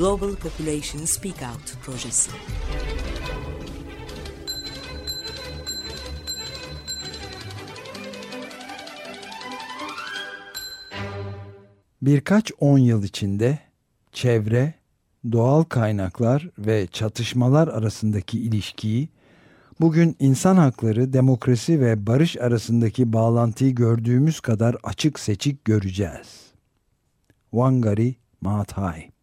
Global Population Speak Out projesi. Birkaç on yıl içinde çevre, doğal kaynaklar ve çatışmalar arasındaki ilişkiyi, bugün insan hakları, demokrasi ve barış arasındaki bağlantıyı gördüğümüz kadar açık seçik göreceğiz. Wangari Maathai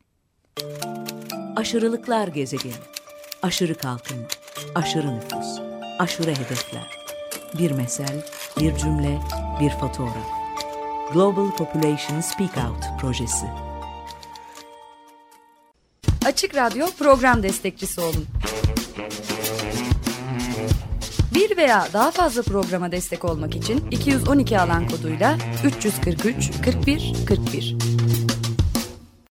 Aşırılıklar gezegeni, aşırı kalkınma, aşırı nüfus, aşırı hedefler. Bir mesel, bir cümle, bir fotoğraf. Global Population Speak Out projesi. Açık Radyo program destekçisi olun. Bir veya daha fazla programa destek olmak için 212 alan koduyla 343 41 41